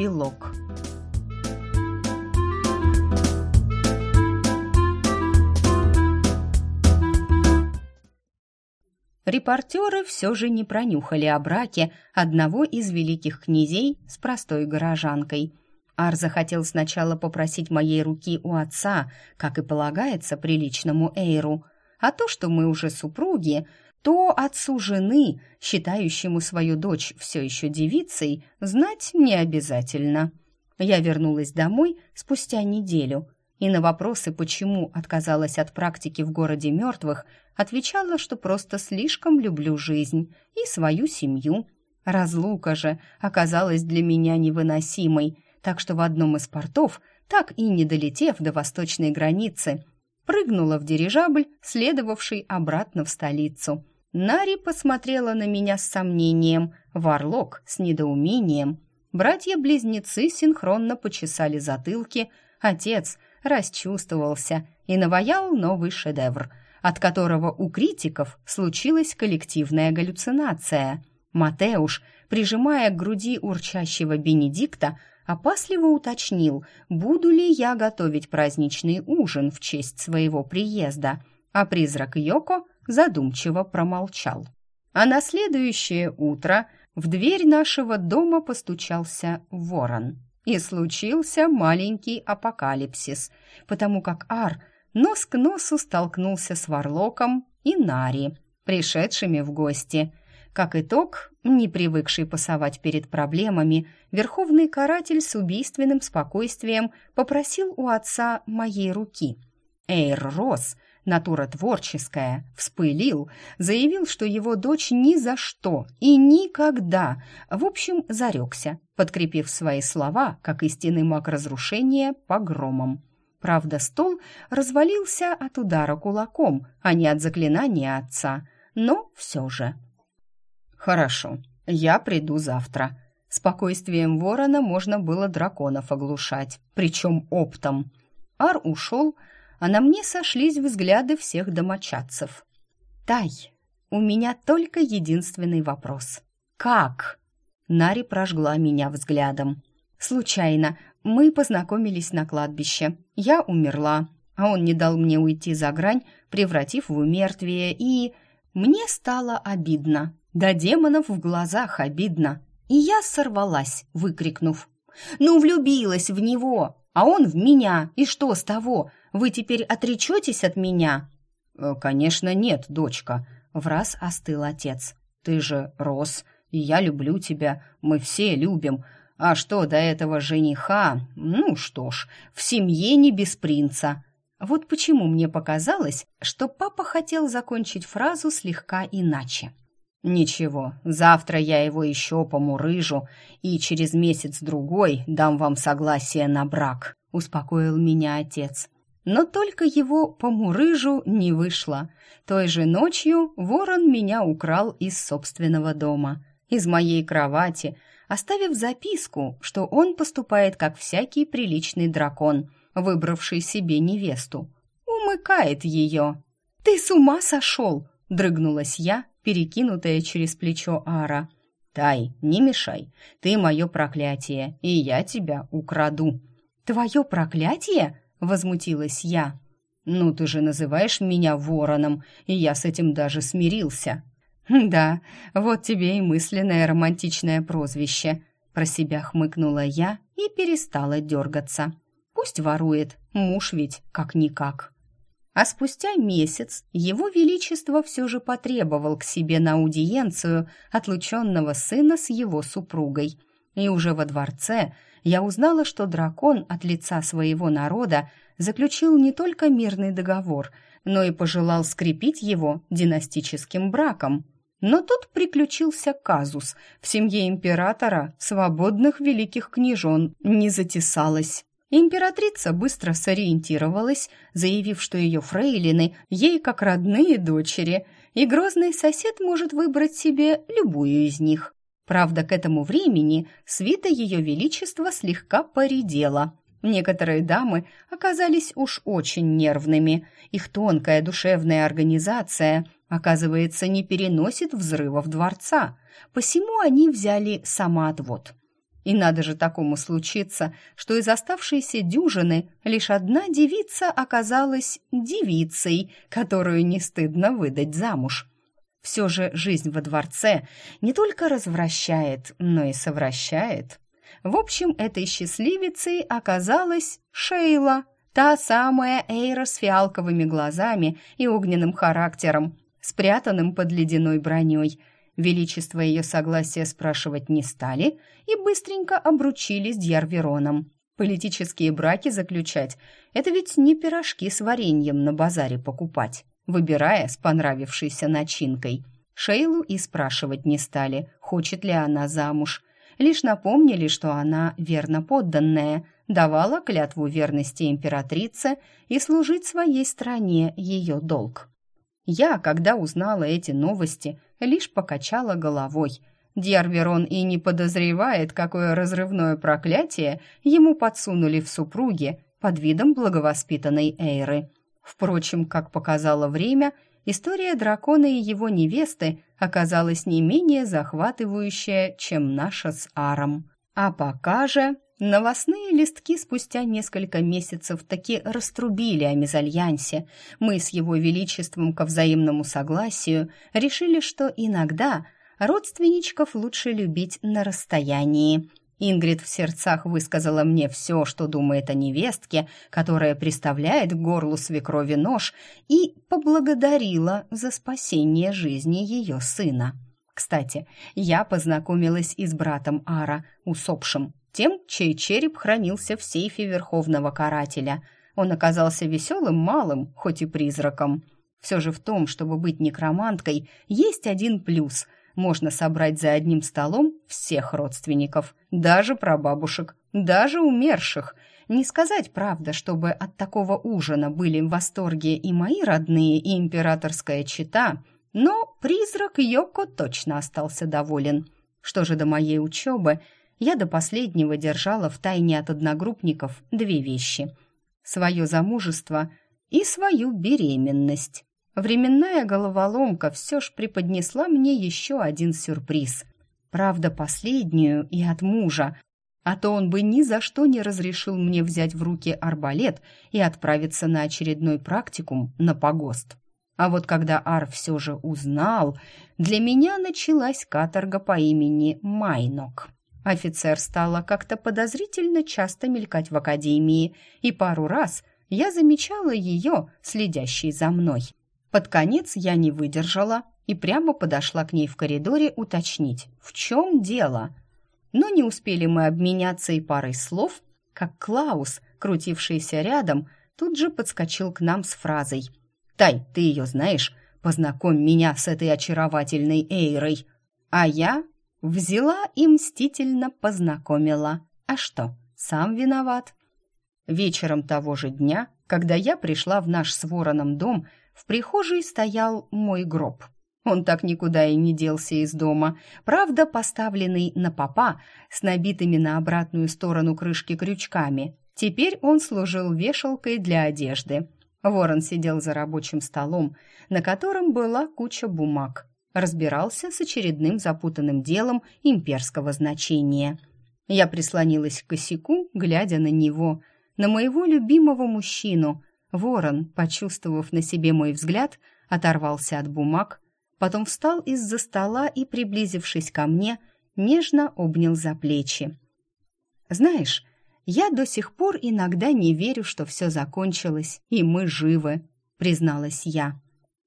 Эпилог Репортеры все же не пронюхали о браке одного из великих князей с простой горожанкой. Ар захотел сначала попросить моей руки у отца, как и полагается приличному Эйру, а то, что мы уже супруги, то отцу жены, считающему свою дочь все еще девицей, знать не обязательно. Я вернулась домой спустя неделю и на вопросы, почему отказалась от практики в городе мертвых, отвечала, что просто слишком люблю жизнь и свою семью. Разлука же оказалась для меня невыносимой, так что в одном из портов, так и не долетев до восточной границы, прыгнула в дирижабль, следовавший обратно в столицу. Нари посмотрела на меня с сомнением, Варлок с недоумением. Братья-близнецы синхронно почесали затылки, отец расчувствовался и наваял новый шедевр, от которого у критиков случилась коллективная галлюцинация. Матеуш, прижимая к груди урчащего Бенедикта, опасливо уточнил, буду ли я готовить праздничный ужин в честь своего приезда, а призрак Йоко задумчиво промолчал. А на следующее утро в дверь нашего дома постучался ворон. И случился маленький апокалипсис, потому как Ар нос к носу столкнулся с Варлоком и Нари, пришедшими в гости. Как итог, не привыкший пасовать перед проблемами, верховный каратель с убийственным спокойствием попросил у отца моей руки. Эйр Росс — натура творческая, вспылил, заявил, что его дочь ни за что и никогда, в общем, зарекся, подкрепив свои слова, как истинный маг разрушения, погромом. Правда, стол развалился от удара кулаком, а не от заклинания отца, но все же. «Хорошо, я приду завтра», Спокойствием ворона можно было драконов оглушать, причем оптом. Ар ушел, а на мне сошлись взгляды всех домочадцев. «Тай, у меня только единственный вопрос. Как?» Нари прожгла меня взглядом. «Случайно. Мы познакомились на кладбище. Я умерла, а он не дал мне уйти за грань, превратив в умертвие, и... Мне стало обидно. До демонов в глазах обидно. И я сорвалась, выкрикнув. «Ну, влюбилась в него, а он в меня, и что с того? Вы теперь отречетесь от меня?» «Э, «Конечно нет, дочка», — враз остыл отец. «Ты же рос, и я люблю тебя, мы все любим. А что до этого жениха? Ну что ж, в семье не без принца». Вот почему мне показалось, что папа хотел закончить фразу слегка иначе. «Ничего, завтра я его еще помурыжу, и через месяц-другой дам вам согласие на брак», — успокоил меня отец. Но только его по мурыжу не вышло. Той же ночью ворон меня украл из собственного дома, из моей кровати, оставив записку, что он поступает как всякий приличный дракон, выбравший себе невесту. Умыкает ее. «Ты с ума сошел!» — дрыгнулась я, перекинутая через плечо Ара. «Тай, не мешай, ты мое проклятие, и я тебя украду». «Твое проклятие?» возмутилась я. Ну ты же называешь меня вороном, и я с этим даже смирился. Да, вот тебе и мысленное романтичное прозвище, про себя хмыкнула я и перестала дергаться. Пусть ворует, муж ведь как-никак. А спустя месяц его величество все же потребовал к себе на аудиенцию отлученного сына с его супругой. И уже во дворце я узнала, что дракон от лица своего народа заключил не только мирный договор, но и пожелал скрепить его династическим браком. Но тут приключился казус. В семье императора свободных великих княжон не затесалось. Императрица быстро сориентировалась, заявив, что ее фрейлины ей как родные дочери, и грозный сосед может выбрать себе любую из них. Правда, к этому времени свита ее величества слегка поредела. Некоторые дамы оказались уж очень нервными. Их тонкая душевная организация, оказывается, не переносит взрывов дворца. Посему они взяли самоотвод. И надо же такому случиться, что из оставшейся дюжины лишь одна девица оказалась девицей, которую не стыдно выдать замуж. Все же жизнь во дворце не только развращает, но и совращает. В общем, этой счастливицей оказалась Шейла, та самая Эйра с фиалковыми глазами и огненным характером, спрятанным под ледяной броней. Величество ее согласия спрашивать не стали и быстренько обручились Дьярвероном. Политические браки заключать – это ведь не пирожки с вареньем на базаре покупать выбирая с понравившейся начинкой. Шейлу и спрашивать не стали, хочет ли она замуж. Лишь напомнили, что она верно подданная, давала клятву верности императрице и служить своей стране ее долг. Я, когда узнала эти новости, лишь покачала головой. Дьярверон и не подозревает, какое разрывное проклятие ему подсунули в супруге под видом благовоспитанной Эйры – Впрочем, как показало время, история дракона и его невесты оказалась не менее захватывающая, чем наша с Аром. А пока же новостные листки спустя несколько месяцев таки раструбили о мезальянсе. Мы с его величеством ко взаимному согласию решили, что иногда родственничков лучше любить на расстоянии – Ингрид в сердцах высказала мне все, что думает о невестке, которая приставляет к горлу свекрови нож, и поблагодарила за спасение жизни ее сына. Кстати, я познакомилась и с братом Ара, усопшим, тем, чей череп хранился в сейфе Верховного Карателя. Он оказался веселым малым, хоть и призраком. Все же в том, чтобы быть некроманткой, есть один плюс – можно собрать за одним столом всех родственников, даже прабабушек, даже умерших. Не сказать, правда, чтобы от такого ужина были в восторге и мои родные, и императорская чета, но призрак Йоко точно остался доволен. Что же до моей учебы, я до последнего держала в тайне от одногруппников две вещи: свое замужество и свою беременность. Временная головоломка все ж преподнесла мне еще один сюрприз. Правда, последнюю и от мужа, а то он бы ни за что не разрешил мне взять в руки арбалет и отправиться на очередной практикум на погост. А вот когда Ар все же узнал, для меня началась каторга по имени Майнок. Офицер стала как-то подозрительно часто мелькать в академии, и пару раз я замечала ее, следящей за мной. Под конец я не выдержала и прямо подошла к ней в коридоре уточнить, в чем дело. Но не успели мы обменяться и парой слов, как Клаус, крутившийся рядом, тут же подскочил к нам с фразой «Тай, ты ее знаешь? Познакомь меня с этой очаровательной Эйрой». А я взяла и мстительно познакомила. А что, сам виноват. Вечером того же дня, когда я пришла в наш с Вороном дом, в прихожей стоял мой гроб. Он так никуда и не делся из дома, правда, поставленный на попа с набитыми на обратную сторону крышки крючками. Теперь он служил вешалкой для одежды. Ворон сидел за рабочим столом, на котором была куча бумаг. Разбирался с очередным запутанным делом имперского значения. Я прислонилась к косяку, глядя на него, на моего любимого мужчину – Ворон, почувствовав на себе мой взгляд, оторвался от бумаг, потом встал из-за стола и, приблизившись ко мне, нежно обнял за плечи. «Знаешь, я до сих пор иногда не верю, что все закончилось, и мы живы», — призналась я.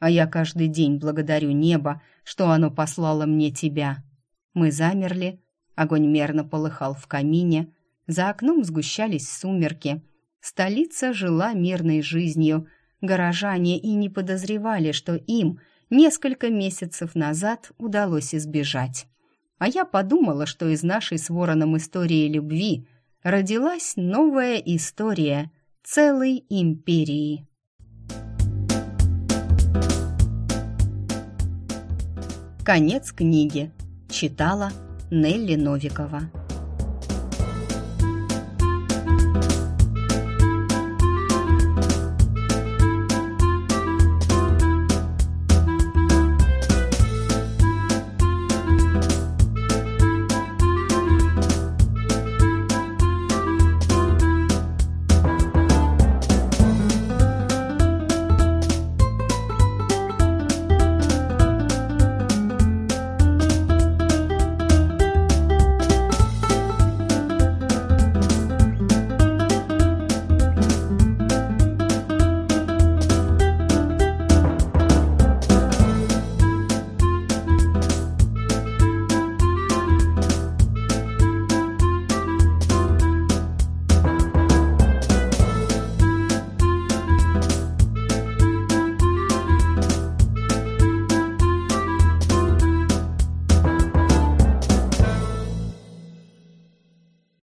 «А я каждый день благодарю небо, что оно послало мне тебя». Мы замерли, огонь мерно полыхал в камине, за окном сгущались сумерки — Столица жила мирной жизнью. Горожане и не подозревали, что им несколько месяцев назад удалось избежать. А я подумала, что из нашей с Вороном истории любви родилась новая история целой империи. Конец книги. Читала Нелли Новикова.